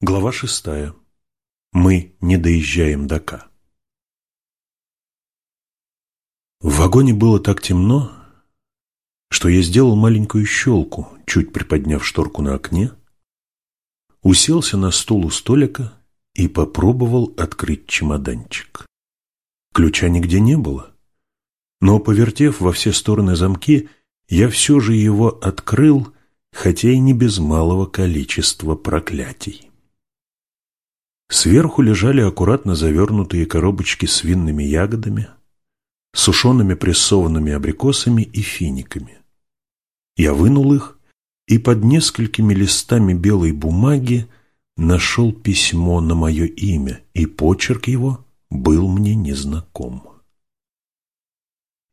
Глава шестая. Мы не доезжаем до К. В вагоне было так темно, что я сделал маленькую щелку, чуть приподняв шторку на окне, уселся на стул у столика и попробовал открыть чемоданчик. Ключа нигде не было, но, повертев во все стороны замки, я все же его открыл, хотя и не без малого количества проклятий. Сверху лежали аккуратно завернутые коробочки с винными ягодами, сушеными прессованными абрикосами и финиками. Я вынул их и под несколькими листами белой бумаги нашел письмо на мое имя, и почерк его был мне незнаком.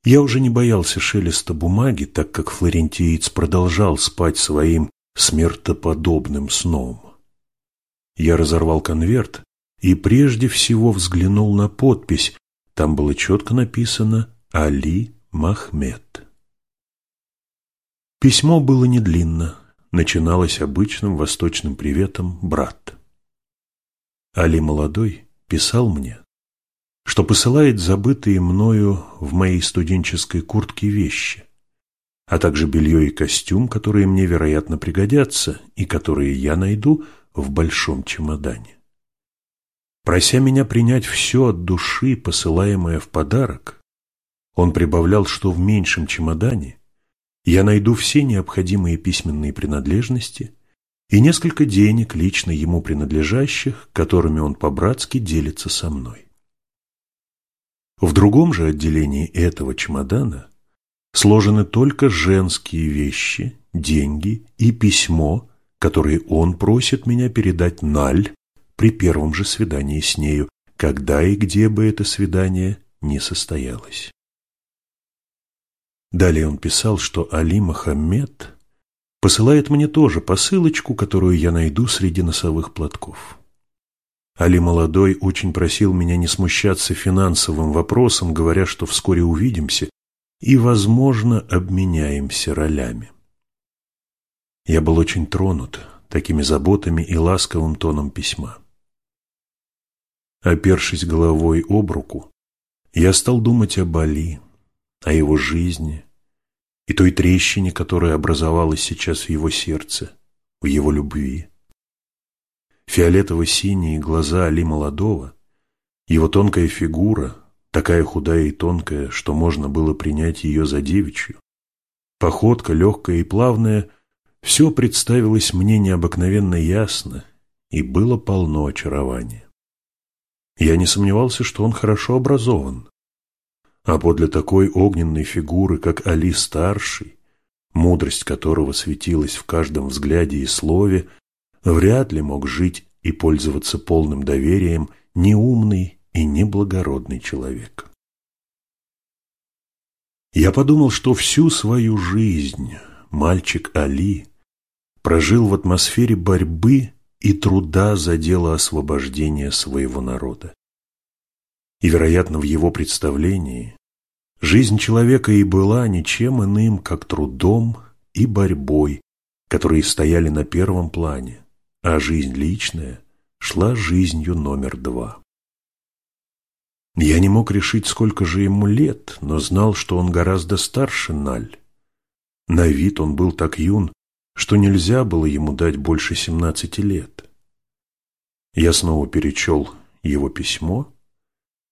Я уже не боялся шелеста бумаги, так как флорентиец продолжал спать своим смертоподобным сном. Я разорвал конверт и прежде всего взглянул на подпись. Там было четко написано «Али Махмед». Письмо было не длинно, начиналось обычным восточным приветом «Брат». Али молодой писал мне, что посылает забытые мною в моей студенческой куртке вещи, а также белье и костюм, которые мне, вероятно, пригодятся и которые я найду в большом чемодане. Прося меня принять все от души, посылаемое в подарок, он прибавлял, что в меньшем чемодане я найду все необходимые письменные принадлежности и несколько денег, лично ему принадлежащих, которыми он по-братски делится со мной. В другом же отделении этого чемодана сложены только женские вещи, деньги и письмо, которые он просит меня передать Наль при первом же свидании с нею, когда и где бы это свидание не состоялось. Далее он писал, что Али Мохаммед посылает мне тоже посылочку, которую я найду среди носовых платков. Али молодой очень просил меня не смущаться финансовым вопросом, говоря, что вскоре увидимся и, возможно, обменяемся ролями. Я был очень тронут такими заботами и ласковым тоном письма. Опершись головой об руку, я стал думать о Бали, о его жизни и той трещине, которая образовалась сейчас в его сердце, в его любви. Фиолетово-синие глаза Али молодого, его тонкая фигура, такая худая и тонкая, что можно было принять ее за девичью, походка легкая и плавная – все представилось мне необыкновенно ясно и было полно очарования. Я не сомневался, что он хорошо образован, а подле такой огненной фигуры, как Али Старший, мудрость которого светилась в каждом взгляде и слове, вряд ли мог жить и пользоваться полным доверием неумный и неблагородный человек. Я подумал, что всю свою жизнь мальчик Али прожил в атмосфере борьбы и труда за дело освобождения своего народа. И, вероятно, в его представлении жизнь человека и была ничем иным, как трудом и борьбой, которые стояли на первом плане, а жизнь личная шла жизнью номер два. Я не мог решить, сколько же ему лет, но знал, что он гораздо старше Наль. На вид он был так юн, что нельзя было ему дать больше семнадцати лет. Я снова перечел его письмо,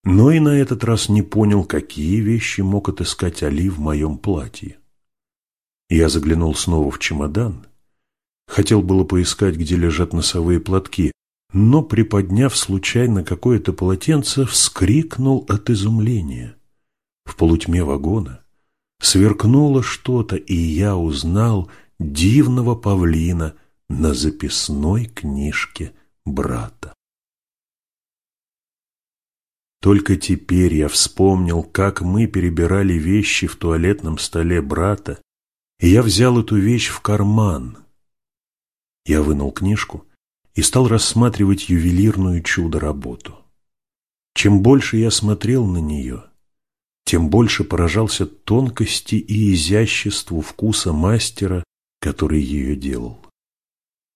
но и на этот раз не понял, какие вещи мог отыскать Али в моем платье. Я заглянул снова в чемодан, хотел было поискать, где лежат носовые платки, но, приподняв случайно какое-то полотенце, вскрикнул от изумления. В полутьме вагона сверкнуло что-то, и я узнал – дивного павлина на записной книжке брата. Только теперь я вспомнил, как мы перебирали вещи в туалетном столе брата, и я взял эту вещь в карман. Я вынул книжку и стал рассматривать ювелирную чудо-работу. Чем больше я смотрел на нее, тем больше поражался тонкости и изяществу вкуса мастера который ее делал.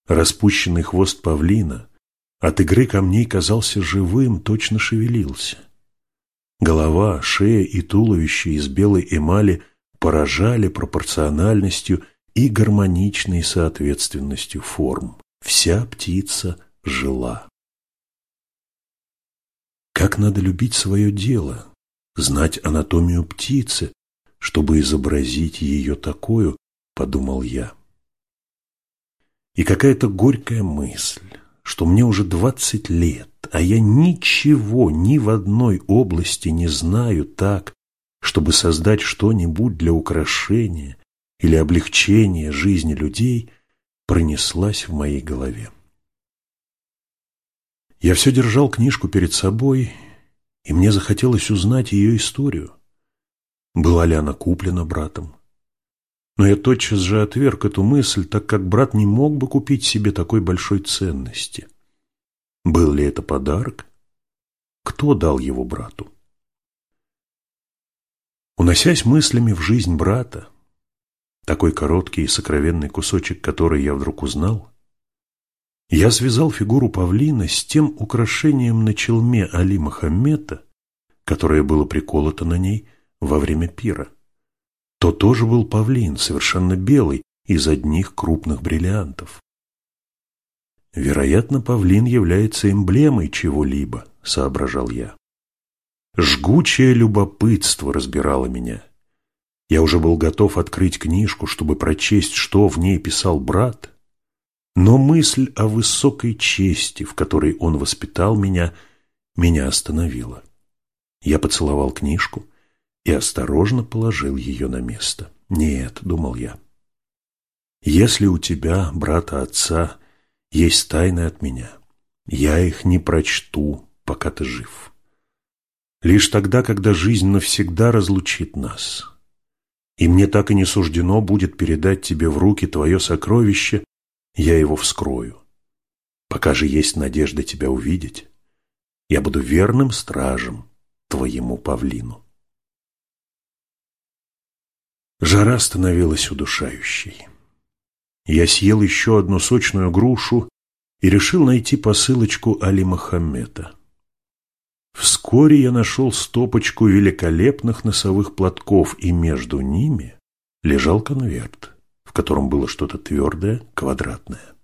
Распущенный хвост павлина от игры камней казался живым, точно шевелился. Голова, шея и туловище из белой эмали поражали пропорциональностью и гармоничной соответственностью форм. Вся птица жила. Как надо любить свое дело, знать анатомию птицы, чтобы изобразить ее такую, подумал я. И какая-то горькая мысль, что мне уже двадцать лет, а я ничего ни в одной области не знаю так, чтобы создать что-нибудь для украшения или облегчения жизни людей, пронеслась в моей голове. Я все держал книжку перед собой, и мне захотелось узнать ее историю. Была ли она куплена братом? Но я тотчас же отверг эту мысль, так как брат не мог бы купить себе такой большой ценности. Был ли это подарок? Кто дал его брату? Уносясь мыслями в жизнь брата, такой короткий и сокровенный кусочек, который я вдруг узнал, я связал фигуру павлина с тем украшением на челме Али Мохаммета, которое было приколото на ней во время пира. То тоже был павлин, совершенно белый, из одних крупных бриллиантов. Вероятно, павлин является эмблемой чего-либо, соображал я. Жгучее любопытство разбирало меня. Я уже был готов открыть книжку, чтобы прочесть, что в ней писал брат, но мысль о высокой чести, в которой он воспитал меня, меня остановила. Я поцеловал книжку и осторожно положил ее на место. «Нет», — думал я, — «если у тебя, брата отца, есть тайны от меня, я их не прочту, пока ты жив. Лишь тогда, когда жизнь навсегда разлучит нас, и мне так и не суждено будет передать тебе в руки твое сокровище, я его вскрою. Пока же есть надежда тебя увидеть, я буду верным стражем твоему павлину. Жара становилась удушающей. Я съел еще одну сочную грушу и решил найти посылочку Али Мохаммета. Вскоре я нашел стопочку великолепных носовых платков, и между ними лежал конверт в котором было что-то твердое, квадратное.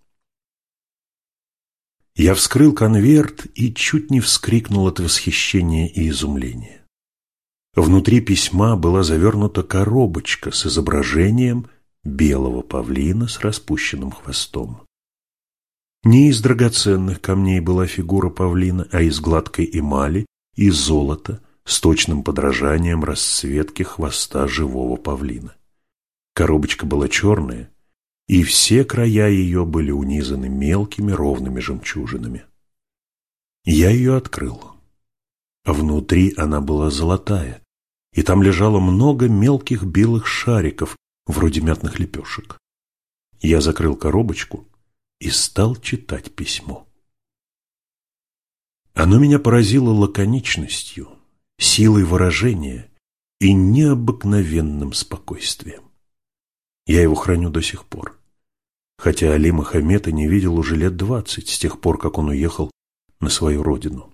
Я вскрыл конверт и чуть не вскрикнул от восхищения и изумления. Внутри письма была завернута коробочка с изображением белого павлина с распущенным хвостом. Не из драгоценных камней была фигура павлина, а из гладкой эмали и золота с точным подражанием расцветки хвоста живого павлина. Коробочка была черная, и все края ее были унизаны мелкими ровными жемчужинами. Я ее открыл. Внутри она была золотая, и там лежало много мелких белых шариков, вроде мятных лепешек. Я закрыл коробочку и стал читать письмо. Оно меня поразило лаконичностью, силой выражения и необыкновенным спокойствием. Я его храню до сих пор. Хотя Али Мохаммета не видел уже лет двадцать, с тех пор, как он уехал на свою родину.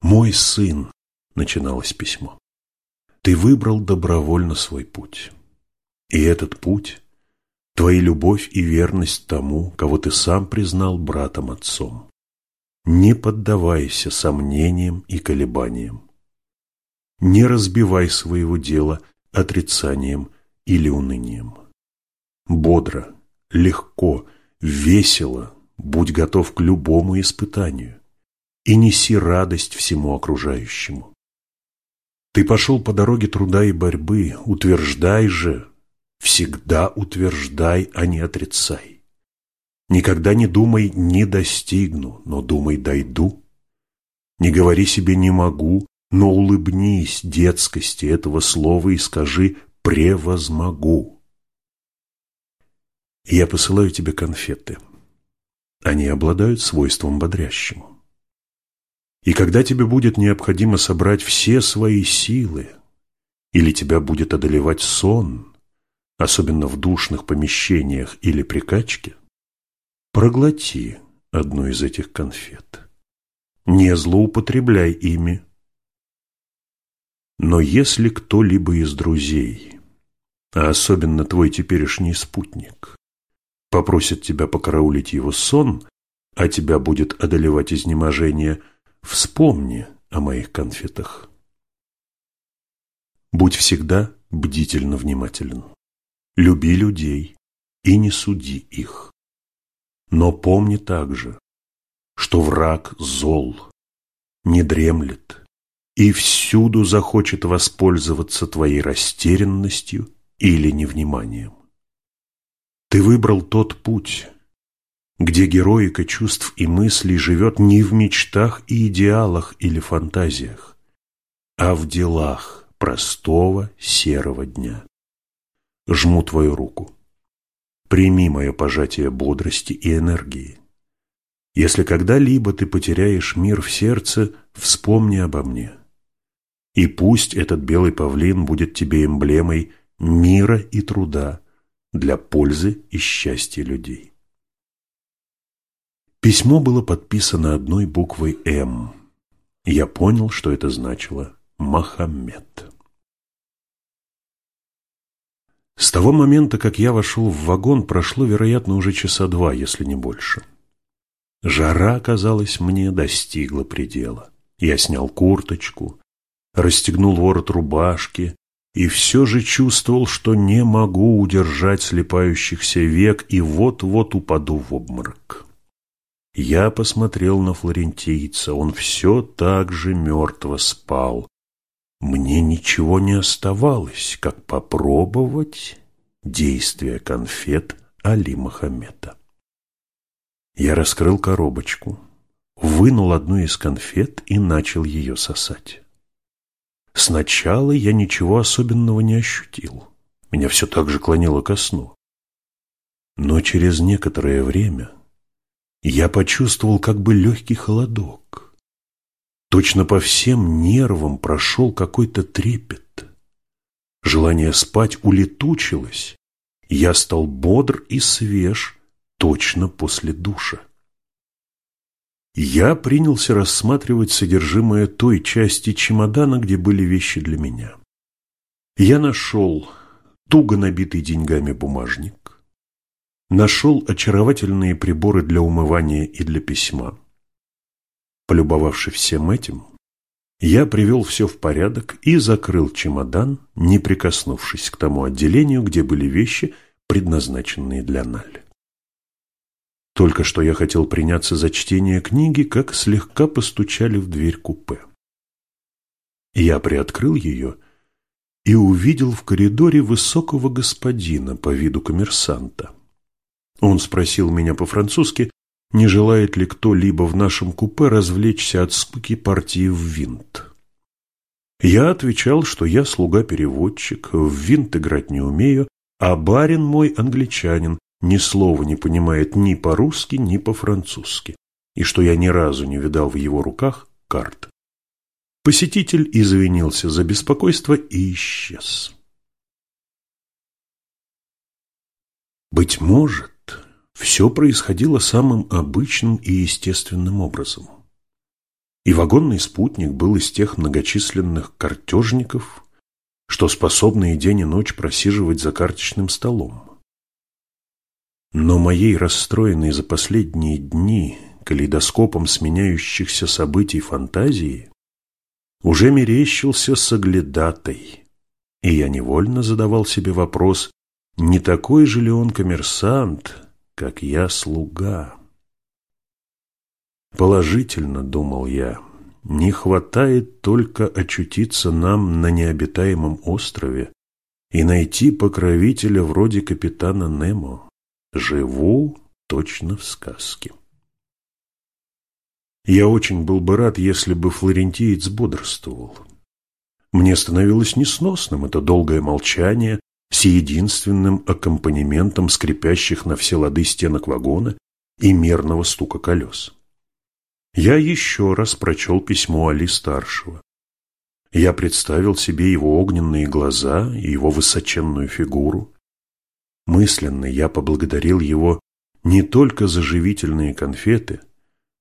«Мой сын», — начиналось письмо, — «ты выбрал добровольно свой путь. И этот путь — твоя любовь и верность тому, кого ты сам признал братом-отцом. Не поддавайся сомнениям и колебаниям. Не разбивай своего дела отрицанием или унынием. Бодро, легко, весело будь готов к любому испытанию и неси радость всему окружающему. Ты пошел по дороге труда и борьбы, утверждай же, всегда утверждай, а не отрицай. Никогда не думай «не достигну», но думай «дойду». Не говори себе «не могу», но улыбнись детскости этого слова и скажи превозмогу. Я посылаю тебе конфеты. Они обладают свойством бодрящим. И когда тебе будет необходимо собрать все свои силы, или тебя будет одолевать сон, особенно в душных помещениях или при качке, проглоти одну из этих конфет. Не злоупотребляй ими. Но если кто-либо из друзей, а особенно твой теперешний спутник, попросит тебя покараулить его сон, а тебя будет одолевать изнеможение, вспомни о моих конфетах. Будь всегда бдительно внимателен. Люби людей и не суди их. Но помни также, что враг зол, не дремлет и всюду захочет воспользоваться твоей растерянностью или невниманием. Ты выбрал тот путь, где героика чувств и мыслей живет не в мечтах и идеалах или фантазиях, а в делах простого серого дня. Жму твою руку. Прими мое пожатие бодрости и энергии. Если когда-либо ты потеряешь мир в сердце, вспомни обо мне. И пусть этот белый павлин будет тебе эмблемой мира и труда для пользы и счастья людей. Письмо было подписано одной буквой «М». Я понял, что это значило «Мохаммед». С того момента, как я вошел в вагон, прошло, вероятно, уже часа два, если не больше. Жара, казалось мне, достигла предела. Я снял курточку, расстегнул ворот рубашки и все же чувствовал, что не могу удержать слепающихся век и вот-вот упаду в обморок. Я посмотрел на флорентийца, он все так же мертво спал. Мне ничего не оставалось, как попробовать действие конфет Али Мохаммеда. Я раскрыл коробочку, вынул одну из конфет и начал ее сосать. Сначала я ничего особенного не ощутил. Меня все так же клонило ко сну. Но через некоторое время я почувствовал как бы легкий холодок. Точно по всем нервам прошел какой-то трепет. Желание спать улетучилось, я стал бодр и свеж, точно после душа. Я принялся рассматривать содержимое той части чемодана, где были вещи для меня. Я нашел туго набитый деньгами бумажник, нашел очаровательные приборы для умывания и для письма. Полюбовавшись всем этим, я привел все в порядок и закрыл чемодан, не прикоснувшись к тому отделению, где были вещи, предназначенные для Наль. Только что я хотел приняться за чтение книги, как слегка постучали в дверь купе. Я приоткрыл ее и увидел в коридоре высокого господина по виду коммерсанта. Он спросил меня по-французски, не желает ли кто-либо в нашем купе развлечься от скуки партии в винт. Я отвечал, что я слуга-переводчик, в винт играть не умею, а барин мой англичанин, ни слова не понимает ни по-русски, ни по-французски, и что я ни разу не видал в его руках карт. Посетитель извинился за беспокойство и исчез. Быть может, все происходило самым обычным и естественным образом. И вагонный спутник был из тех многочисленных картежников, что способны и день и ночь просиживать за карточным столом. Но моей расстроенной за последние дни калейдоскопом сменяющихся событий фантазии уже мерещился соглядатай, и я невольно задавал себе вопрос, не такой же ли он коммерсант, как я слуга? Положительно, думал я, не хватает только очутиться нам на необитаемом острове и найти покровителя вроде капитана Немо. Живу точно в сказке. Я очень был бы рад, если бы флорентиец бодрствовал. Мне становилось несносным это долгое молчание с единственным аккомпанементом скрипящих на все лады стенок вагона и мерного стука колес. Я еще раз прочел письмо Али-старшего. Я представил себе его огненные глаза и его высоченную фигуру. Мысленно я поблагодарил его не только за живительные конфеты,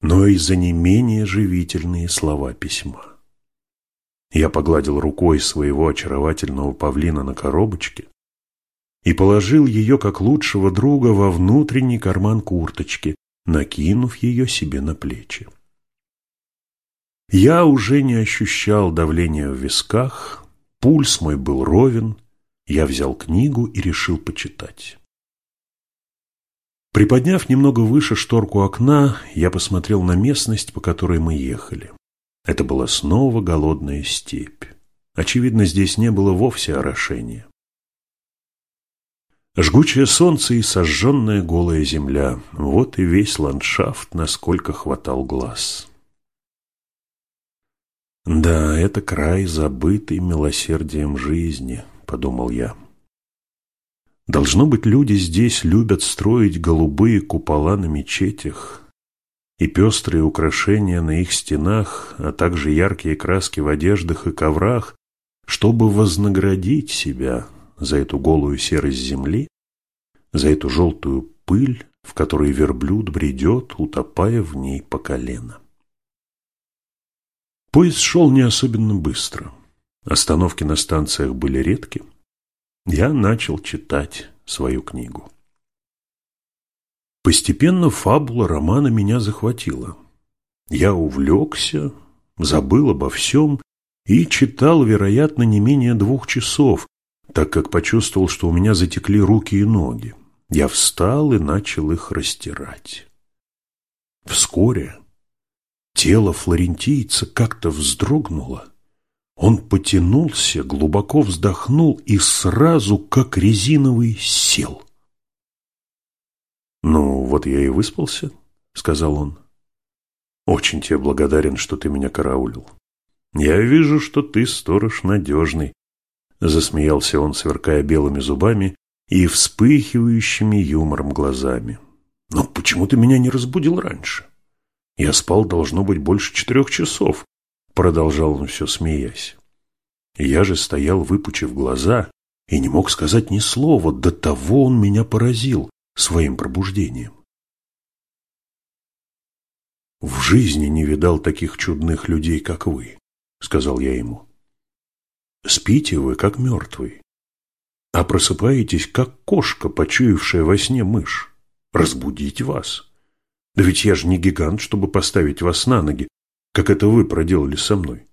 но и за не менее живительные слова письма. Я погладил рукой своего очаровательного павлина на коробочке и положил ее как лучшего друга во внутренний карман курточки, накинув ее себе на плечи. Я уже не ощущал давления в висках, пульс мой был ровен, я взял книгу и решил почитать. Приподняв немного выше шторку окна, я посмотрел на местность, по которой мы ехали. Это была снова голодная степь. Очевидно, здесь не было вовсе орошения. Жгучее солнце и сожженная голая земля – вот и весь ландшафт, насколько хватал глаз. «Да, это край, забытый милосердием жизни», – подумал я. «Должно быть, люди здесь любят строить голубые купола на мечетях и пестрые украшения на их стенах, а также яркие краски в одеждах и коврах, чтобы вознаградить себя за эту голую серость земли, за эту желтую пыль, в которой верблюд бредет, утопая в ней по колено. Поезд шел не особенно быстро. Остановки на станциях были редки. Я начал читать свою книгу. Постепенно фабула романа меня захватила. Я увлекся, забыл обо всем и читал, вероятно, не менее двух часов, так как почувствовал, что у меня затекли руки и ноги. Я встал и начал их растирать. Вскоре тело флорентийца как-то вздрогнуло. Он потянулся, глубоко вздохнул и сразу, как резиновый, сел. «Ну, вот я и выспался», — сказал он. «Очень тебе благодарен, что ты меня караулил. Я вижу, что ты сторож надежный», — засмеялся он, сверкая белыми зубами и вспыхивающими юмором глазами. «Но почему ты меня не разбудил раньше? Я спал, должно быть, больше четырех часов», — продолжал он все смеясь. Я же стоял, выпучив глаза, и не мог сказать ни слова, до того он меня поразил своим пробуждением. «В жизни не видал таких чудных людей, как вы», — сказал я ему. «Спите вы, как мертвый, а просыпаетесь, как кошка, почуявшая во сне мышь. Разбудить вас. Да ведь я же не гигант, чтобы поставить вас на ноги, как это вы проделали со мной.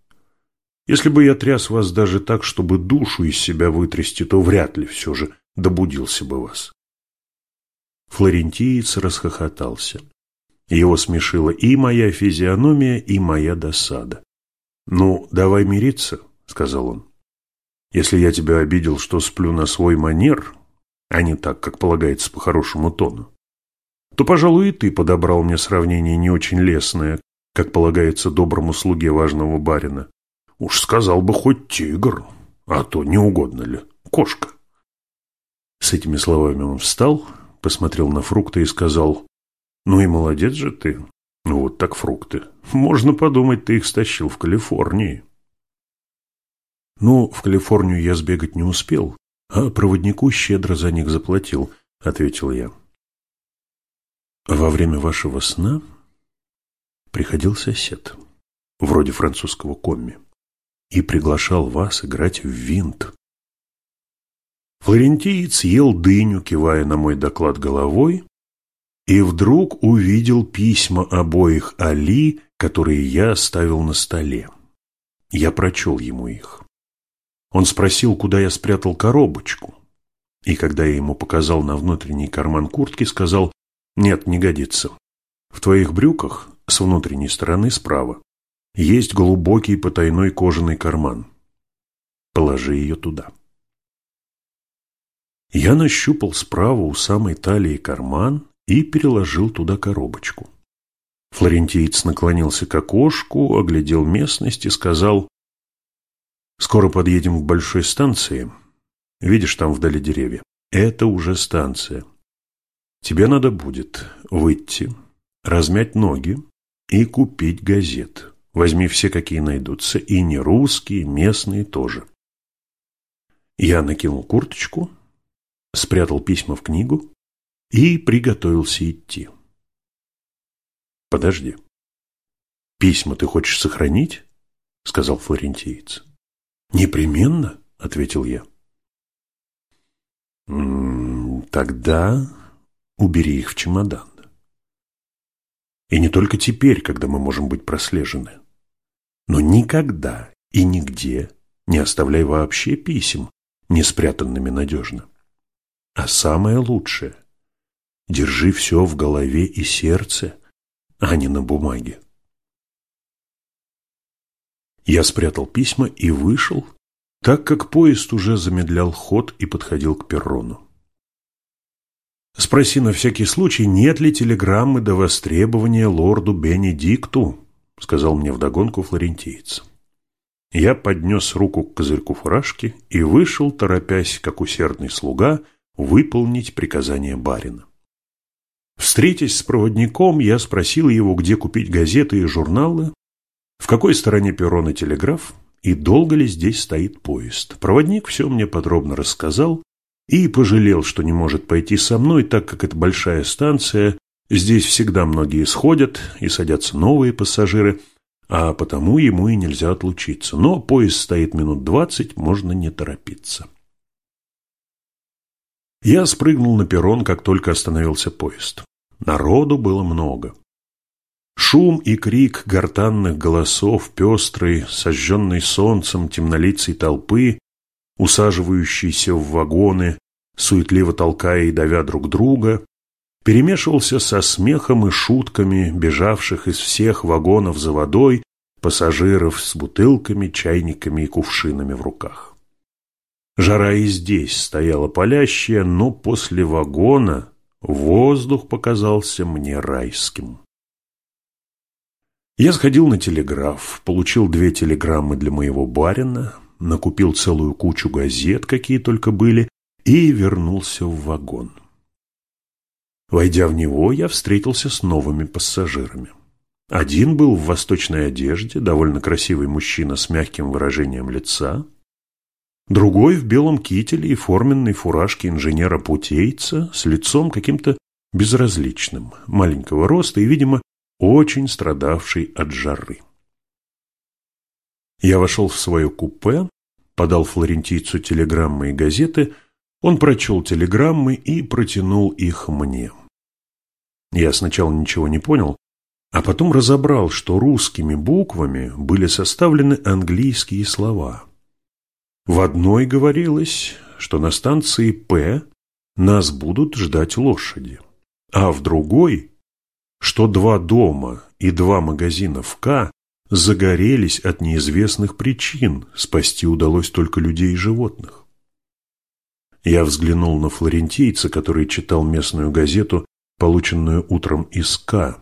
Если бы я тряс вас даже так, чтобы душу из себя вытрясти, то вряд ли все же добудился бы вас. Флорентиец расхохотался. Его смешила и моя физиономия, и моя досада. «Ну, давай мириться», — сказал он. «Если я тебя обидел, что сплю на свой манер, а не так, как полагается по хорошему тону, то, пожалуй, и ты подобрал мне сравнение не очень лестное, как полагается доброму слуге важного барина. Уж сказал бы хоть тигр, а то не угодно ли, кошка». С этими словами он встал, посмотрел на фрукты и сказал, «Ну и молодец же ты. Вот так фрукты. Можно подумать, ты их стащил в Калифорнии». «Ну, в Калифорнию я сбегать не успел, а проводнику щедро за них заплатил», — ответил я. «Во время вашего сна приходил сосед, вроде французского комми, и приглашал вас играть в винт. Флорентиец ел дыню, кивая на мой доклад головой, и вдруг увидел письма обоих Али, которые я оставил на столе. Я прочел ему их. Он спросил, куда я спрятал коробочку, и когда я ему показал на внутренний карман куртки, сказал, «Нет, не годится. В твоих брюках с внутренней стороны справа есть глубокий потайной кожаный карман. Положи ее туда». Я нащупал справа у самой талии карман и переложил туда коробочку. Флорентиец наклонился к окошку, оглядел местность и сказал, «Скоро подъедем к большой станции. Видишь, там вдали деревья. Это уже станция. Тебе надо будет выйти, размять ноги и купить газет. Возьми все, какие найдутся, и не русские, местные тоже». Я накинул курточку, спрятал письма в книгу и приготовился идти. «Подожди. Письма ты хочешь сохранить?» — сказал флорентиец. «Непременно», — ответил я. «М -м, «Тогда убери их в чемодан. И не только теперь, когда мы можем быть прослежены, но никогда и нигде не оставляй вообще писем, не спрятанными надежно. А самое лучшее – держи все в голове и сердце, а не на бумаге. Я спрятал письма и вышел, так как поезд уже замедлял ход и подходил к перрону. Спроси на всякий случай, нет ли телеграммы до востребования лорду Бенедикту, сказал мне вдогонку флорентиец. Я поднес руку к козырьку фуражки и вышел, торопясь, как усердный слуга, выполнить приказание барина. Встретясь с проводником, я спросил его, где купить газеты и журналы, в какой стороне перрона телеграф и долго ли здесь стоит поезд. Проводник все мне подробно рассказал и пожалел, что не может пойти со мной, так как это большая станция, здесь всегда многие сходят и садятся новые пассажиры – а потому ему и нельзя отлучиться. Но поезд стоит минут двадцать, можно не торопиться. Я спрыгнул на перрон, как только остановился поезд. Народу было много. Шум и крик гортанных голосов, пестрый, сожженный солнцем темнолицей толпы, усаживающейся в вагоны, суетливо толкая и давя друг друга, перемешивался со смехом и шутками бежавших из всех вагонов за водой пассажиров с бутылками, чайниками и кувшинами в руках. Жара и здесь стояла палящая, но после вагона воздух показался мне райским. Я сходил на телеграф, получил две телеграммы для моего барина, накупил целую кучу газет, какие только были, и вернулся в вагон. Войдя в него, я встретился с новыми пассажирами. Один был в восточной одежде, довольно красивый мужчина с мягким выражением лица. Другой в белом кителе и форменной фуражке инженера-путейца с лицом каким-то безразличным, маленького роста и, видимо, очень страдавший от жары. Я вошел в свое купе, подал флорентийцу телеграммы и газеты, он прочел телеграммы и протянул их мне. Я сначала ничего не понял, а потом разобрал, что русскими буквами были составлены английские слова. В одной говорилось, что на станции «П» нас будут ждать лошади, а в другой, что два дома и два магазина в «К» загорелись от неизвестных причин, спасти удалось только людей и животных. Я взглянул на флорентийца, который читал местную газету полученную утром из К.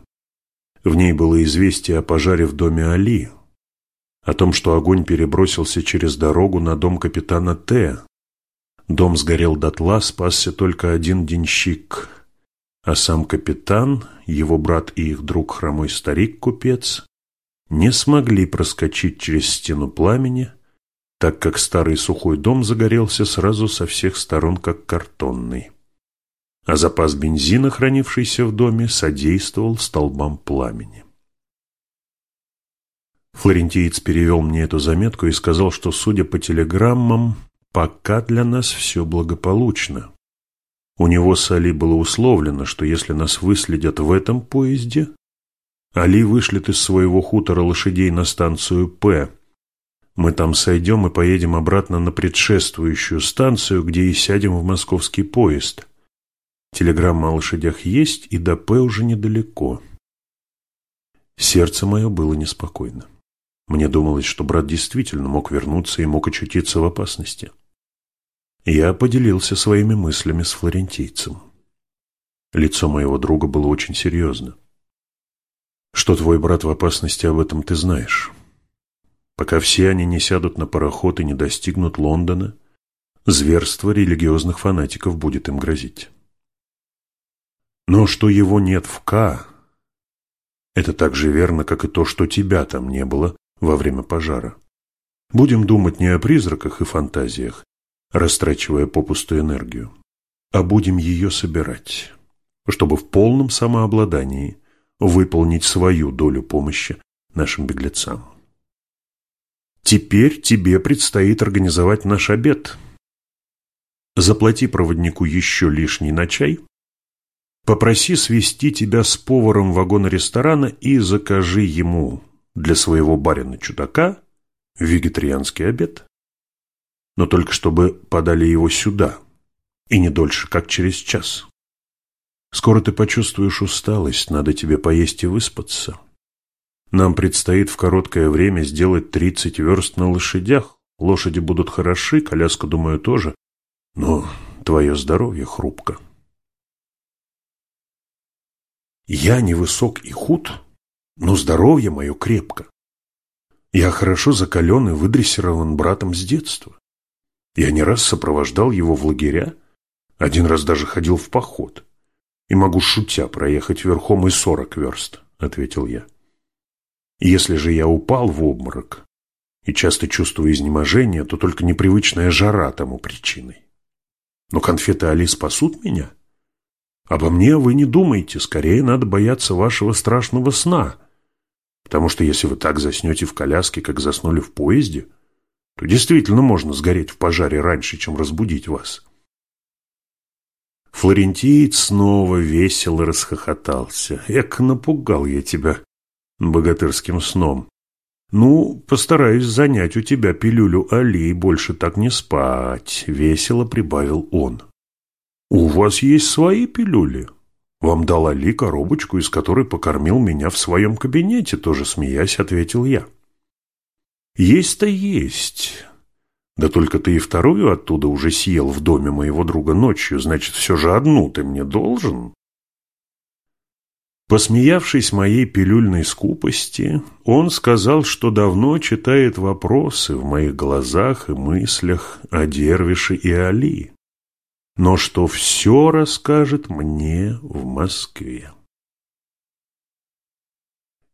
В ней было известие о пожаре в доме Али, о том, что огонь перебросился через дорогу на дом капитана Т. Дом сгорел дотла, спасся только один денщик, а сам капитан, его брат и их друг хромой старик-купец не смогли проскочить через стену пламени, так как старый сухой дом загорелся сразу со всех сторон, как картонный а запас бензина, хранившийся в доме, содействовал столбам пламени. Флорентиец перевел мне эту заметку и сказал, что, судя по телеграммам, пока для нас все благополучно. У него с Али было условлено, что если нас выследят в этом поезде, Али вышлет из своего хутора лошадей на станцию П. Мы там сойдем и поедем обратно на предшествующую станцию, где и сядем в московский поезд – Телеграмма о лошадях есть, и до П уже недалеко. Сердце мое было неспокойно. Мне думалось, что брат действительно мог вернуться и мог очутиться в опасности. Я поделился своими мыслями с флорентийцем. Лицо моего друга было очень серьезно. Что твой брат в опасности, об этом ты знаешь. Пока все они не сядут на пароход и не достигнут Лондона, зверство религиозных фанатиков будет им грозить. Но что его нет в К, это так же верно, как и то, что тебя там не было во время пожара. Будем думать не о призраках и фантазиях, растрачивая попусту энергию, а будем ее собирать. чтобы в полном самообладании выполнить свою долю помощи нашим беглецам. Теперь тебе предстоит организовать наш обед. Заплати проводнику еще лишний на чай, попроси свести тебя с поваром вагона ресторана и закажи ему для своего барина-чудака вегетарианский обед. Но только чтобы подали его сюда, и не дольше, как через час. Скоро ты почувствуешь усталость, надо тебе поесть и выспаться. Нам предстоит в короткое время сделать тридцать верст на лошадях. Лошади будут хороши, коляска, думаю, тоже. Но твое здоровье хрупко. Я невысок и худ, но здоровье мое крепко. Я хорошо закален и выдрессирован братом с детства. Я не раз сопровождал его в лагеря, один раз даже ходил в поход. И могу, шутя, проехать верхом и сорок верст, ответил я. Если же я упал в обморок и часто чувствую изнеможение, то только непривычная жара тому причиной. Но конфеты Али спасут меня? Обо мне вы не думайте, скорее надо бояться вашего страшного сна, потому что если вы так заснете в коляске, как заснули в поезде, то действительно можно сгореть в пожаре раньше, чем разбудить вас. Флорентиец снова весело расхохотался. Эк, напугал я тебя богатырским сном. Ну, постараюсь занять у тебя пилюлю Али и больше так не спать, весело прибавил он. У вас есть свои пилюли? Вам дал Али коробочку, из которой покормил меня в своем кабинете, тоже смеясь, ответил я. Есть-то есть. Да только ты и вторую оттуда уже съел в доме моего друга ночью, значит, все же одну ты мне должен. Посмеявшись моей пилюльной скупости, он сказал, что давно читает вопросы в моих глазах и мыслях о Дервише и Али, но что все расскажет мне в Москве.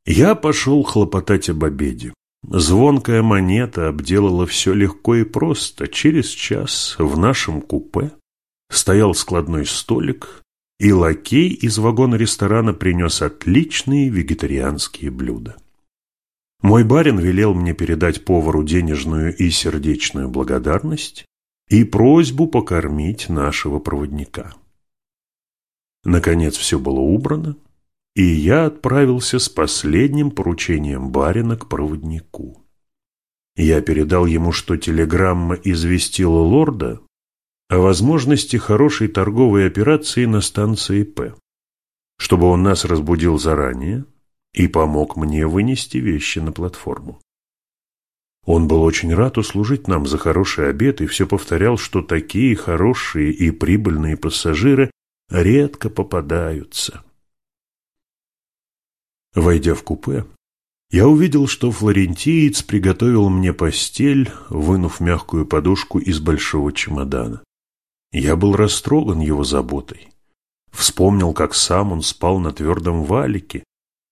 Я пошел хлопотать об обеде. Звонкая монета обделала все легко и просто. Через час в нашем купе стоял складной столик, и лакей из вагона ресторана принес отличные вегетарианские блюда. Мой барин велел мне передать повару денежную и сердечную благодарность и просьбу покормить нашего проводника. Наконец все было убрано, и я отправился с последним поручением барина к проводнику. Я передал ему, что телеграмма известила лорда о возможности хорошей торговой операции на станции П, чтобы он нас разбудил заранее и помог мне вынести вещи на платформу. Он был очень рад услужить нам за хороший обед и все повторял, что такие хорошие и прибыльные пассажиры редко попадаются. Войдя в купе, я увидел, что флорентиец приготовил мне постель, вынув мягкую подушку из большого чемодана. Я был растроган его заботой. Вспомнил, как сам он спал на твердом валике,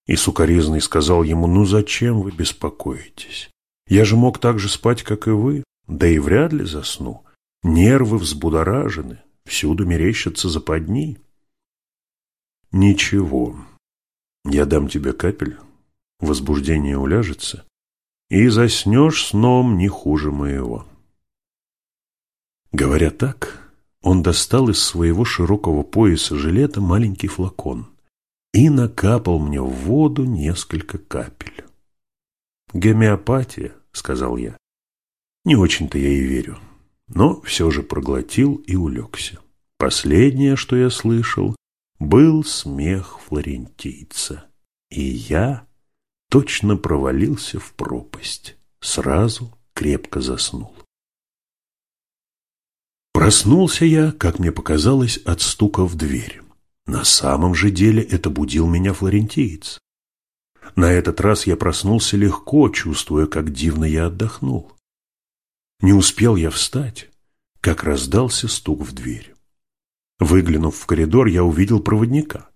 и сукоризный сказал ему, «Ну зачем вы беспокоитесь? Я же мог так же спать, как и вы, да и вряд ли засну. Нервы взбудоражены, всюду мерещатся западни». «Ничего, я дам тебе капель, возбуждение уляжется, и заснешь сном не хуже моего». Говоря так, он достал из своего широкого пояса жилета маленький флакон и накапал мне в воду несколько капель. «Гомеопатия», — сказал я. Не очень-то я и верю, но все же проглотил и улегся. Последнее, что я слышал, был смех флорентийца, и я точно провалился в пропасть, сразу крепко заснул. Проснулся я, как мне показалось, от стука в дверь. На самом же деле это будил меня флорентиец. На этот раз я проснулся легко, чувствуя, как дивно я отдохнул. Не успел я встать, как раздался стук в дверь. Выглянув в коридор, я увидел проводника,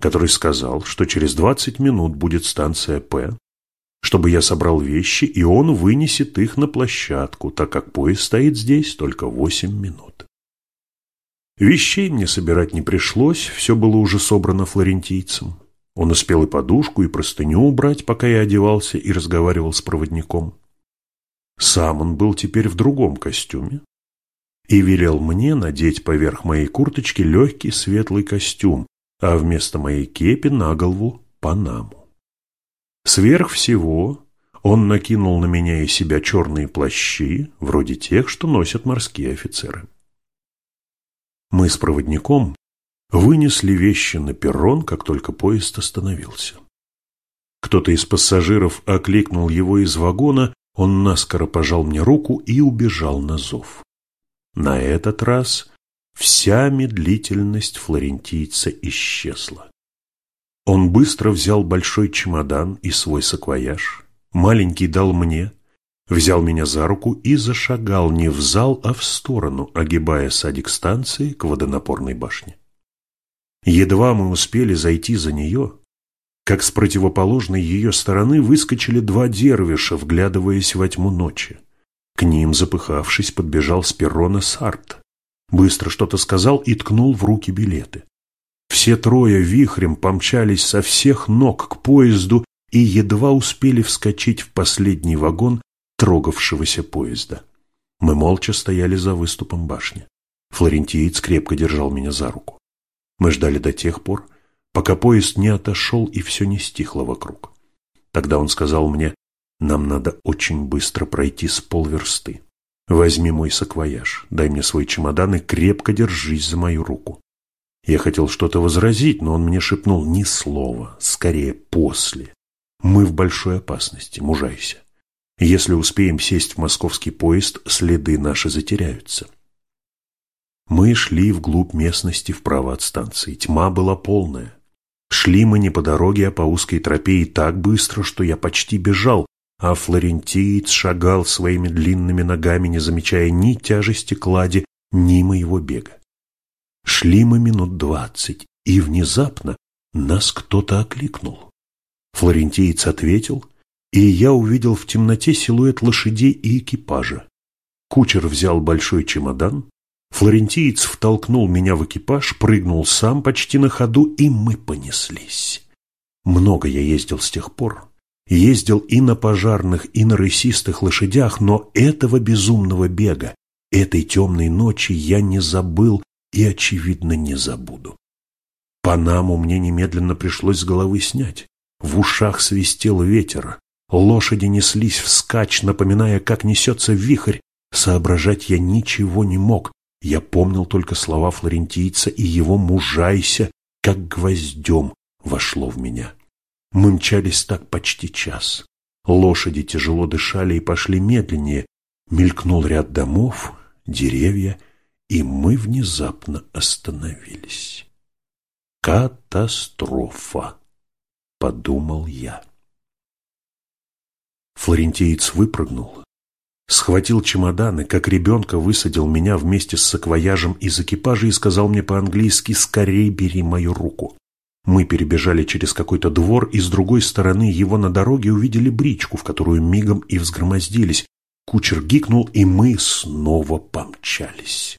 который сказал, что через двадцать минут будет станция П, чтобы я собрал вещи, и он вынесет их на площадку, так как поезд стоит здесь только восемь минут. Вещей мне собирать не пришлось, все было уже собрано флорентийцем. Он успел и подушку, и простыню убрать, пока я одевался и разговаривал с проводником. Сам он был теперь в другом костюме и велел мне надеть поверх моей курточки легкий светлый костюм, а вместо моей кепи на голову панаму. Сверх всего он накинул на меня и себя черные плащи, вроде тех, что носят морские офицеры. Мы с проводником вынесли вещи на перрон, как только поезд остановился. Кто-то из пассажиров окликнул его из вагона, он наскоро пожал мне руку и убежал на зов. На этот раз вся медлительность флорентийца исчезла. Он быстро взял большой чемодан и свой саквояж, маленький дал мне, взял меня за руку и зашагал не в зал, а в сторону, огибая садик станции к водонапорной башне. Едва мы успели зайти за нее, как с противоположной ее стороны выскочили два дервиша, вглядываясь во тьму ночи. К ним, запыхавшись, подбежал с перрона Сарт. Быстро что-то сказал и ткнул в руки билеты. Все трое вихрем помчались со всех ног к поезду и едва успели вскочить в последний вагон трогавшегося поезда. Мы молча стояли за выступом башни. Флорентиец крепко держал меня за руку. Мы ждали до тех пор, пока поезд не отошел и все не стихло вокруг. Тогда он сказал мне, нам надо очень быстро пройти с полверсты. Возьми мой саквояж, дай мне свой чемодан и крепко держись за мою руку. Я хотел что-то возразить, но он мне шепнул ни слова, скорее после. Мы в большой опасности, мужайся. Если успеем сесть в московский поезд, следы наши затеряются. Мы шли вглубь местности вправо от станции. Тьма была полная. Шли мы не по дороге, а по узкой тропе и так быстро, что я почти бежал, а флорентиец шагал своими длинными ногами, не замечая ни тяжести клади, ни моего бега. Шли мы минут двадцать, и внезапно нас кто-то окликнул. Флорентиец ответил, и я увидел в темноте силуэт лошадей и экипажа. Кучер взял большой чемодан, Флорентиец втолкнул меня в экипаж, прыгнул сам почти на ходу, и мы понеслись. Много я ездил с тех пор. Ездил и на пожарных, и на рысистых лошадях, но этого безумного бега, этой темной ночи я не забыл и, очевидно, не забуду. Панаму мне немедленно пришлось с головы снять. В ушах свистел ветер. Лошади неслись вскачь, напоминая, как несется вихрь. Соображать я ничего не мог. Я помнил только слова флорентийца, и его «мужайся», как гвоздем, вошло в меня. Мы мчались так почти час. Лошади тяжело дышали и пошли медленнее. Мелькнул ряд домов, деревья, и мы внезапно остановились. «Катастрофа!» — подумал я. Флорентиец выпрыгнул, схватил чемоданы, как ребенка высадил меня вместе с саквояжем из экипажа и сказал мне по-английски «Скорей бери мою руку». Мы перебежали через какой-то двор, и с другой стороны его на дороге увидели бричку, в которую мигом и взгромоздились. Кучер гикнул, и мы снова помчались.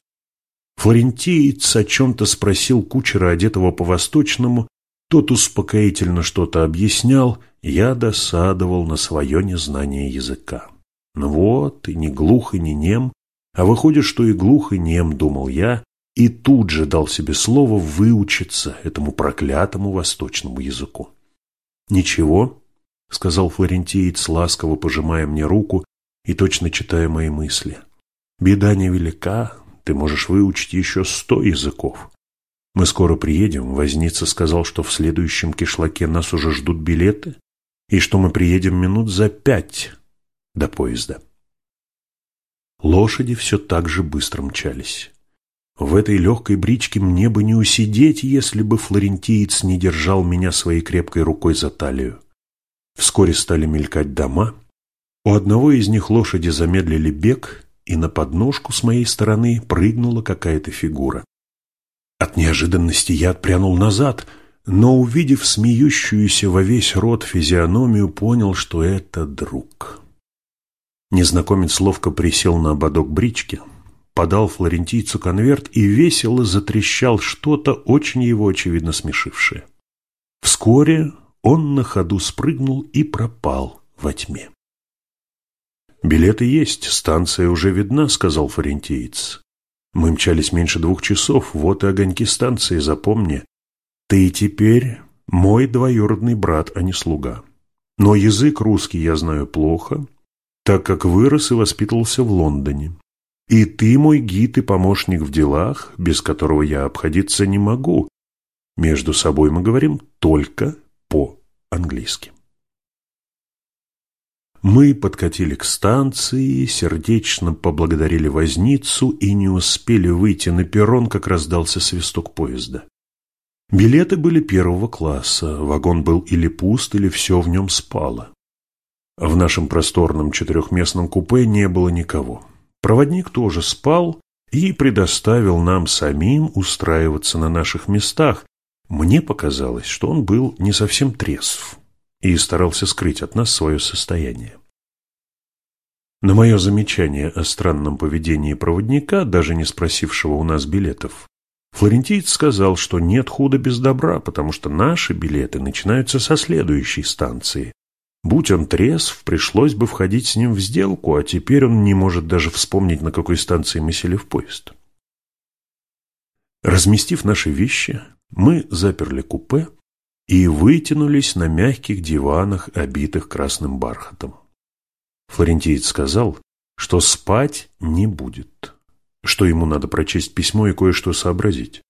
Флорентиец о чем-то спросил кучера, одетого по-восточному. Тот успокоительно что-то объяснял, я досадовал на свое незнание языка. Ну вот, и не глух, и не нем. А выходит, что и глух, и нем, думал я, и тут же дал себе слово выучиться этому проклятому восточному языку. «Ничего», — сказал флорентиец, ласково пожимая мне руку и точно читая мои мысли. «Беда невелика, ты можешь выучить еще сто языков. Мы скоро приедем, возница сказал, что в следующем кишлаке нас уже ждут билеты, и что мы приедем минут за пять до поезда. Лошади все так же быстро мчались. В этой легкой бричке мне бы не усидеть, если бы флорентиец не держал меня своей крепкой рукой за талию. Вскоре стали мелькать дома. У одного из них лошади замедлили бег, и на подножку с моей стороны прыгнула какая-то фигура. От неожиданности я отпрянул назад, но, увидев смеющуюся во весь рот физиономию, понял, что это друг. Незнакомец ловко присел на ободок брички, подал флорентийцу конверт и весело затрещал что-то, очень его очевидно смешившее. Вскоре он на ходу спрыгнул и пропал во тьме. «Билеты есть, станция уже видна», — сказал флорентиец. «Мы мчались меньше двух часов, вот и огоньки станции, запомни. Ты теперь мой двоюродный брат, а не слуга. Но язык русский я знаю плохо, так как вырос и воспитывался в Лондоне. И ты мой гид и помощник в делах, без которого я обходиться не могу. Между собой мы говорим только по-английски. Мы подкатили к станции, сердечно поблагодарили возницу и не успели выйти на перрон, как раздался свисток поезда. Билеты были первого класса, вагон был или пуст, или все в нем спало. В нашем просторном четырехместном купе не было никого. Проводник тоже спал и предоставил нам самим устраиваться на наших местах. Мне показалось, что он был не совсем трезв и старался скрыть от нас свое состояние. На мое замечание о странном поведении проводника, даже не спросившего у нас билетов, Флорентиец сказал, что нет худа без добра, потому что наши билеты начинаются со следующей станции. Будь он трезв, пришлось бы входить с ним в сделку, а теперь он не может даже вспомнить, на какой станции мы сели в поезд. Разместив наши вещи, мы заперли купе и вытянулись на мягких диванах, обитых красным бархатом. Флорентиец сказал, что спать не будет что ему надо прочесть письмо и кое-что сообразить.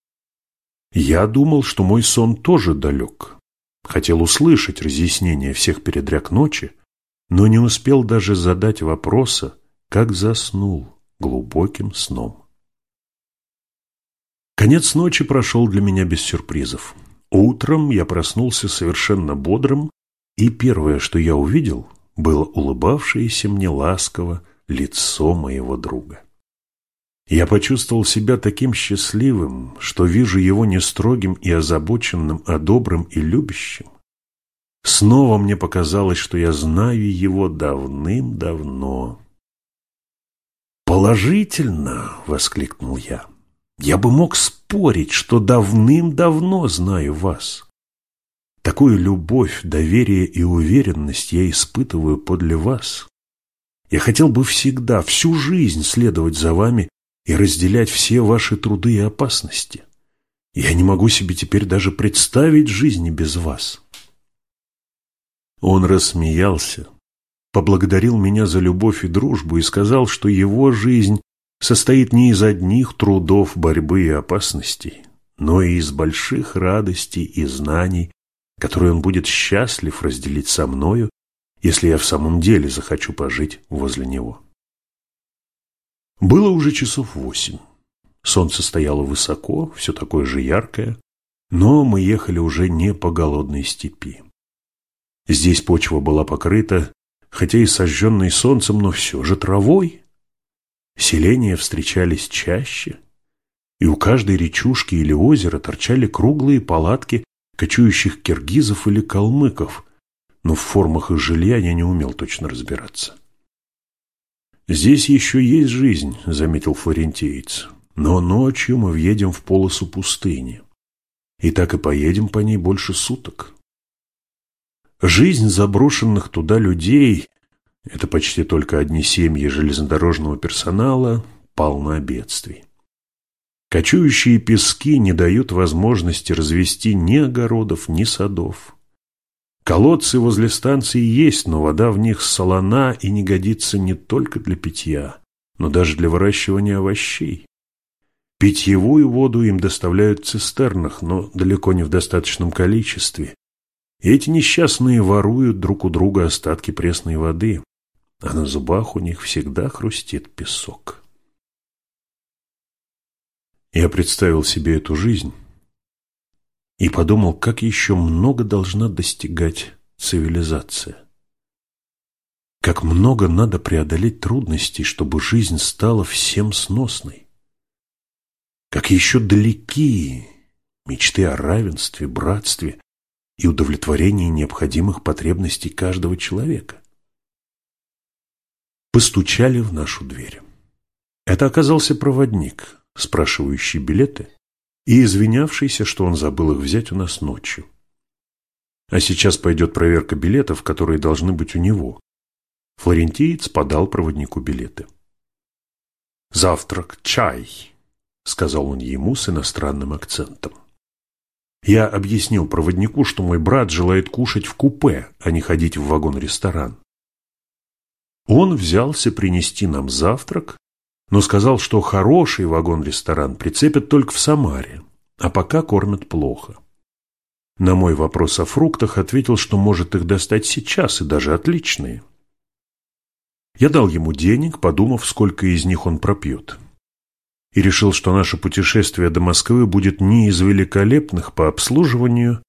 Я думал, что мой сон тоже далек. Хотел услышать разъяснение всех передряг ночи, но не успел даже задать вопроса, как заснул глубоким сном. Конец ночи прошел для меня без сюрпризов. Утром я проснулся совершенно бодрым, и первое, что я увидел, было улыбавшееся мне ласково лицо моего друга. Я почувствовал себя таким счастливым, что вижу его не строгим и озабоченным, а добрым и любящим. Снова мне показалось, что я знаю его давным-давно. «Положительно!» — воскликнул я. «Я бы мог спорить, что давным-давно знаю вас. Такую любовь, доверие и уверенность я испытываю подле вас. Я хотел бы всегда, всю жизнь следовать за вами и разделять все ваши труды и опасности. Я не могу себе теперь даже представить жизни без вас. Он рассмеялся, поблагодарил меня за любовь и дружбу и сказал, что его жизнь состоит не из одних трудов, борьбы и опасностей, но и из больших радостей и знаний, которые он будет счастлив разделить со мною, если я в самом деле захочу пожить возле него. Было уже часов восемь. Солнце стояло высоко, все такое же яркое, но мы ехали уже не по голодной степи. Здесь почва была покрыта, хотя и сожженной солнцем, но все же травой. Селения встречались чаще, и у каждой речушки или озера торчали круглые палатки кочующих киргизов или калмыков, но в формах их жилья я не умел точно разбираться. «Здесь еще есть жизнь», — заметил флорентиец. «Но ночью мы въедем в полосу пустыни. И так и поедем по ней больше суток. Жизнь заброшенных туда людей — это почти только одни семьи железнодорожного персонала — полна бедствий. Кочующие пески не дают возможности развести ни огородов, ни садов. Колодцы возле станции есть, но вода в них солона и не годится не только для питья, но даже для выращивания овощей. Питьевую воду им доставляют в цистернах, но далеко не в достаточном количестве. И эти несчастные воруют друг у друга остатки пресной воды, а на зубах у них всегда хрустит песок. Я представил себе эту жизнь и подумал, как еще много должна достигать цивилизация. Как много надо преодолеть трудностей, чтобы жизнь стала всем сносной. Как еще далеки мечты о равенстве, братстве и удовлетворении необходимых потребностей каждого человека. Постучали в нашу дверь. Это оказался проводник, спрашивающий билеты и извинявшийся, что он забыл их взять у нас ночью. А сейчас пойдет проверка билетов, которые должны быть у него. Флорентиец подал проводнику билеты. «Завтрак, чай», — сказал он ему с иностранным акцентом. Я объяснил проводнику, что мой брат желает кушать в купе, а не ходить в вагон-ресторан. Он взялся принести нам завтрак, но сказал, что хороший вагон-ресторан прицепят только в Самаре, а пока кормят плохо. На мой вопрос о фруктах ответил, что может их достать сейчас и даже отличные. Я дал ему денег, подумав, сколько из них он пропьет и решил, что наше путешествие до Москвы будет не из великолепных по обслуживанию,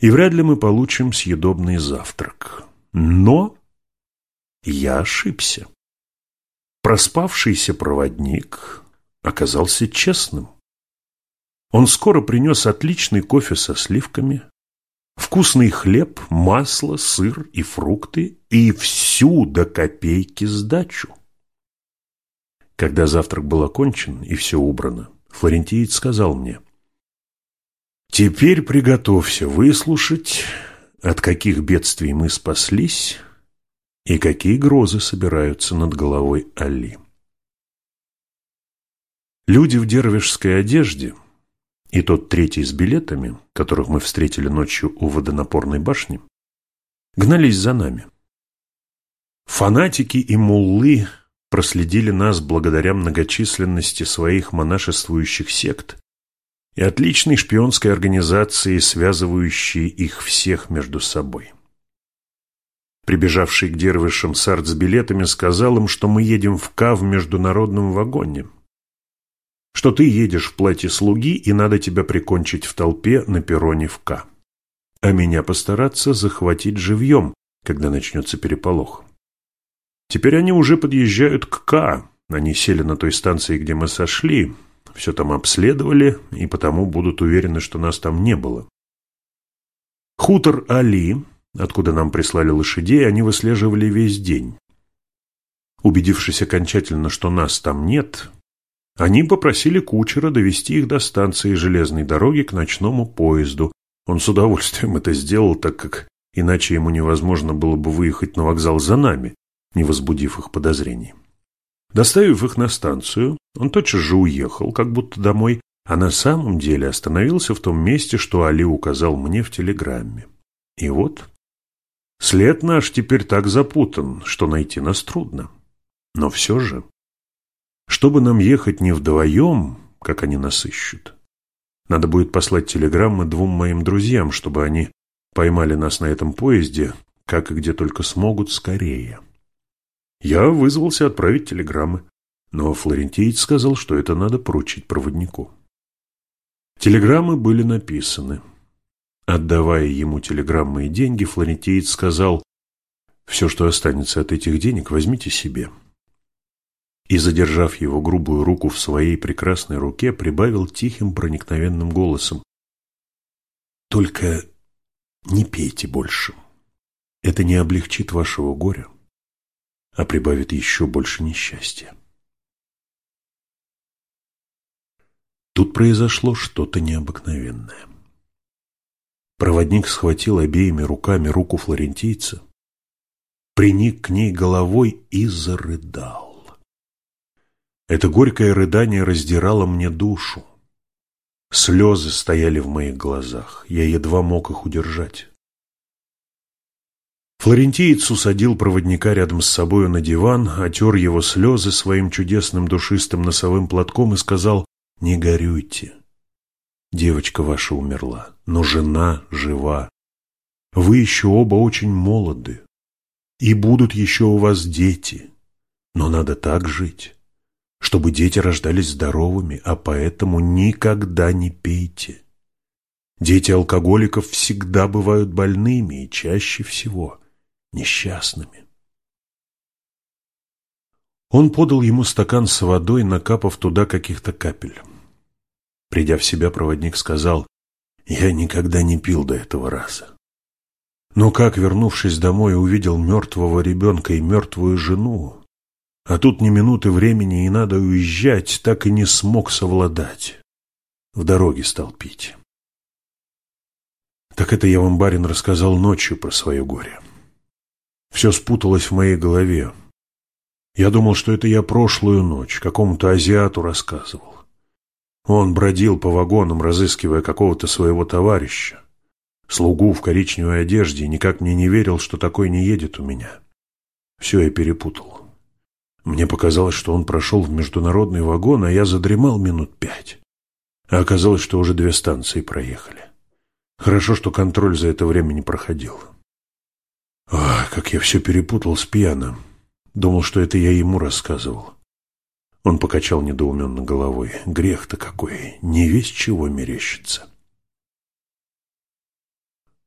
и вряд ли мы получим съедобный завтрак. Но я ошибся. Проспавшийся проводник оказался честным. Он скоро принес отличный кофе со сливками, вкусный хлеб, масло, сыр и фрукты и всю до копейки сдачу. Когда завтрак был окончен и все убрано, флорентиец сказал мне, «Теперь приготовься выслушать, от каких бедствий мы спаслись и какие грозы собираются над головой Али». Люди в дервишской одежде и тот третий с билетами, которых мы встретили ночью у водонапорной башни, гнались за нами. Фанатики и муллы проследили нас благодаря многочисленности своих монашествующих сект и отличной шпионской организации, связывающей их всех между собой. Прибежавший к дервишам сард с билетами сказал им, что мы едем в Ка в международном вагоне, что ты едешь в платье слуги и надо тебя прикончить в толпе на перроне в Ка, а меня постараться захватить живьем, когда начнется переполох. Теперь они уже подъезжают к К. Они сели на той станции, где мы сошли, все там обследовали, и потому будут уверены, что нас там не было. Хутор Али, откуда нам прислали лошадей, они выслеживали весь день. Убедившись окончательно, что нас там нет, они попросили кучера довести их до станции железной дороги к ночному поезду. Он с удовольствием это сделал, так как иначе ему невозможно было бы выехать на вокзал за нами не возбудив их подозрений. Доставив их на станцию, он тотчас же уехал, как будто домой, а на самом деле остановился в том месте, что Али указал мне в телеграмме. И вот, след наш теперь так запутан, что найти нас трудно. Но все же, чтобы нам ехать не вдвоем, как они нас ищут, надо будет послать телеграммы двум моим друзьям, чтобы они поймали нас на этом поезде, как и где только смогут, скорее. Я вызвался отправить телеграммы, но флорентиец сказал, что это надо поручить проводнику. Телеграммы были написаны. Отдавая ему телеграммы и деньги, флорентиец сказал, «Все, что останется от этих денег, возьмите себе». И, задержав его грубую руку в своей прекрасной руке, прибавил тихим проникновенным голосом, «Только не пейте больше. Это не облегчит вашего горя а прибавит еще больше несчастья. Тут произошло что-то необыкновенное. Проводник схватил обеими руками руку флорентийца, приник к ней головой и зарыдал. Это горькое рыдание раздирало мне душу. Слезы стояли в моих глазах, я едва мог их удержать. Флорентиец усадил проводника рядом с собою на диван, отер его слезы своим чудесным душистым носовым платком и сказал «Не горюйте. Девочка ваша умерла, но жена жива. Вы еще оба очень молоды, и будут еще у вас дети. Но надо так жить, чтобы дети рождались здоровыми, а поэтому никогда не пейте. Дети алкоголиков всегда бывают больными и чаще всего – несчастными. Он подал ему стакан с водой, накапав туда каких-то капель. Придя в себя, проводник сказал, «Я никогда не пил до этого раза. Но как, вернувшись домой, увидел мертвого ребенка и мертвую жену, А тут ни минуты времени, и надо уезжать, так и не смог совладать. В дороге стал пить. Так это я вам, барин, рассказал ночью про свое горе. Все спуталось в моей голове. Я думал, что это я прошлую ночь какому-то азиату рассказывал. Он бродил по вагонам, разыскивая какого-то своего товарища, слугу в коричневой одежде, никак мне не верил, что такой не едет у меня. Все я перепутал. Мне показалось, что он прошел в международный вагон, а я задремал минут пять. А оказалось, что уже две станции проехали. Хорошо, что контроль за это время не проходил. Ах, как я все перепутал с пьяным. Думал, что это я ему рассказывал. Он покачал недоуменно головой. Грех-то какой, не весь чего мерещится.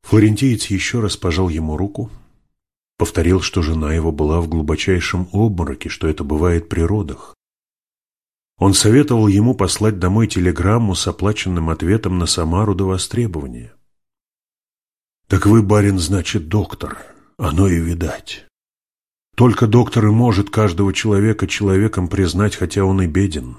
Флорентиец еще раз пожал ему руку, Повторил, что жена его была в глубочайшем обмороке, что это бывает при родах. Он советовал ему послать домой телеграмму с оплаченным ответом на Самару до востребования. «Так вы, барин, значит, доктор. Оно и видать. Только доктор и может каждого человека человеком признать, хотя он и беден.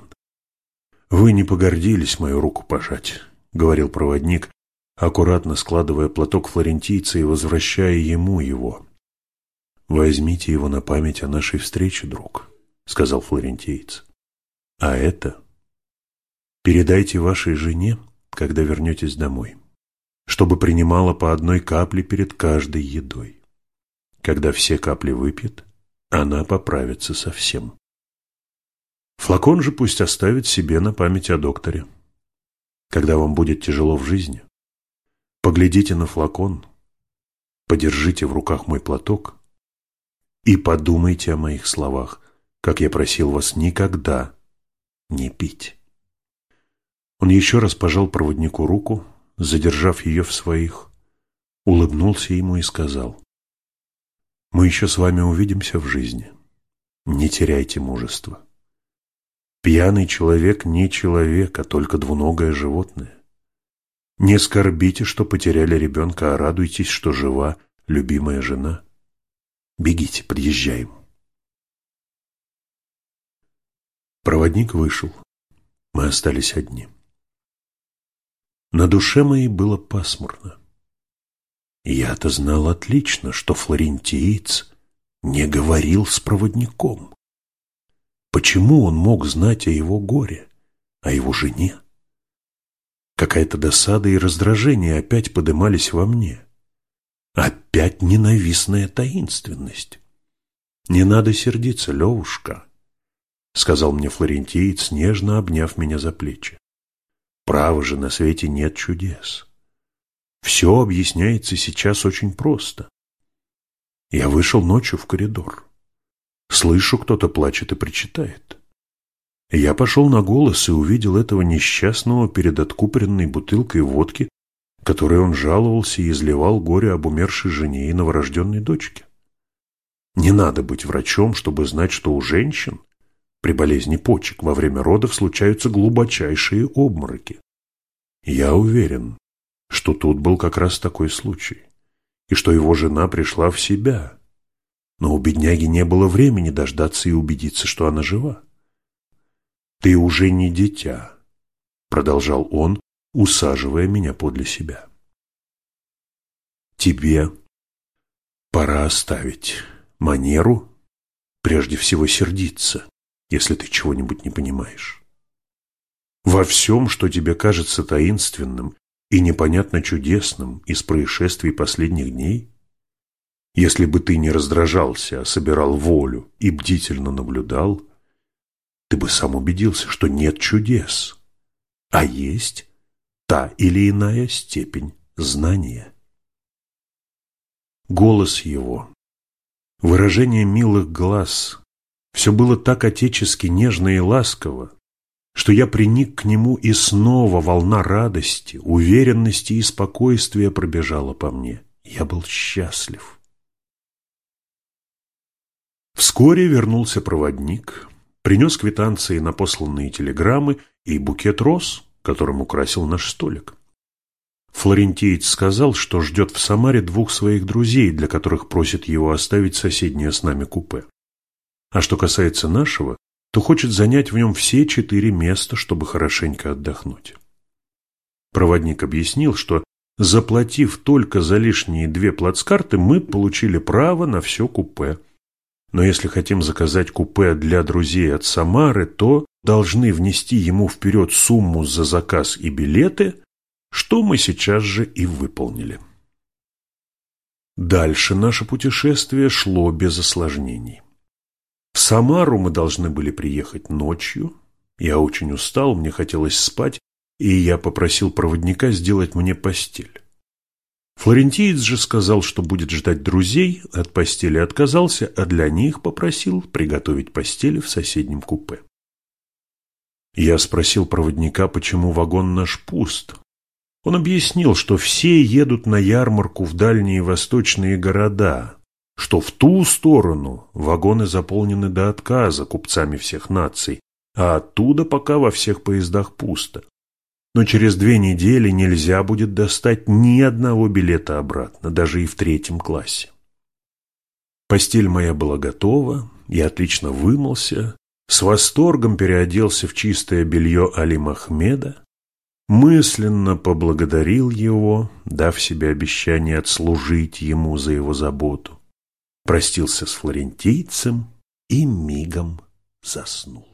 Вы не погордились мою руку пожать», — говорил проводник, аккуратно складывая платок флорентийца и возвращая ему его. «Возьмите его на память о нашей встрече, друг», — сказал флорентиец. «А это передайте вашей жене, когда вернетесь домой, чтобы принимала по одной капле перед каждой едой. Когда все капли выпьет, она поправится совсем. Флакон же пусть оставит себе на память о докторе. Когда вам будет тяжело в жизни, поглядите на флакон, подержите в руках мой платок и подумайте о моих словах, как я просил вас никогда не пить. Он еще раз пожал проводнику руку, задержав ее в своих, улыбнулся ему и сказал, «Мы еще с вами увидимся в жизни. Не теряйте мужества. Пьяный человек не человек, а только двуногое животное. Не скорбите, что потеряли ребенка, а радуйтесь, что жива любимая жена. Бегите, подъезжаем. Проводник вышел. Мы остались одни. На душе моей было пасмурно. Я-то знал отлично, что флорентиец не говорил с проводником. Почему он мог знать о его горе, о его жене? Какая-то досада и раздражение опять подымались во мне. Опять ненавистная таинственность. «Не надо сердиться, Левушка», — сказал мне флорентиец, нежно обняв меня за плечи. «Право же, на свете нет чудес. Все объясняется сейчас очень просто. Я вышел ночью в коридор. Слышу, кто-то плачет и причитает. Я пошел на голос и увидел этого несчастного перед откупоренной бутылкой водки которой он жаловался и изливал горе об умершей жене и новорожденной дочке. Не надо быть врачом, чтобы знать, что у женщин при болезни почек во время родов случаются глубочайшие обмороки. Я уверен, что тут был как раз такой случай, и что его жена пришла в себя. Но у бедняги не было времени дождаться и убедиться, что она жива. «Ты уже не дитя», — продолжал он, усаживая меня подле себя. Тебе пора оставить манеру, прежде всего сердиться, если ты чего-нибудь не понимаешь. Во всем, что тебе кажется таинственным и непонятно чудесным из происшествий последних дней, если бы ты не раздражался, а собирал волю и бдительно наблюдал, ты бы сам убедился, что нет чудес, а есть та или иная степень знания. Голос его, выражение милых глаз, все было так отечески нежно и ласково, что я приник к нему, и снова волна радости, уверенности и спокойствия пробежала по мне. Я был счастлив. Вскоре вернулся проводник, принес квитанции на посланные телеграммы и букет роз, которым украсил наш столик. Флорентиец сказал, что ждет в Самаре двух своих друзей, для которых просит его оставить соседнее с нами купе. А что касается нашего, то хочет занять в нем все четыре места, чтобы хорошенько отдохнуть. Проводник объяснил, что заплатив только за лишние две плацкарты, мы получили право на все купе. Но если хотим заказать купе для друзей от Самары, то должны внести ему вперед сумму за заказ и билеты, что мы сейчас же и выполнили. Дальше наше путешествие шло без осложнений. В Самару мы должны были приехать ночью. Я очень устал, мне хотелось спать, и я попросил проводника сделать мне постель. Флорентиец же сказал, что будет ждать друзей, от постели отказался, а для них попросил приготовить постели в соседнем купе. Я спросил проводника, почему вагон наш пуст. Он объяснил, что все едут на ярмарку в дальние восточные города, что в ту сторону вагоны заполнены до отказа купцами всех наций, а оттуда пока во всех поездах пусто. Но через две недели нельзя будет достать ни одного билета обратно, даже и в третьем классе. Постель моя была готова, я отлично вымылся, с восторгом переоделся в чистое белье Али Махмеда, мысленно поблагодарил его, дав себе обещание отслужить ему за его заботу, простился с флорентийцем и мигом заснул.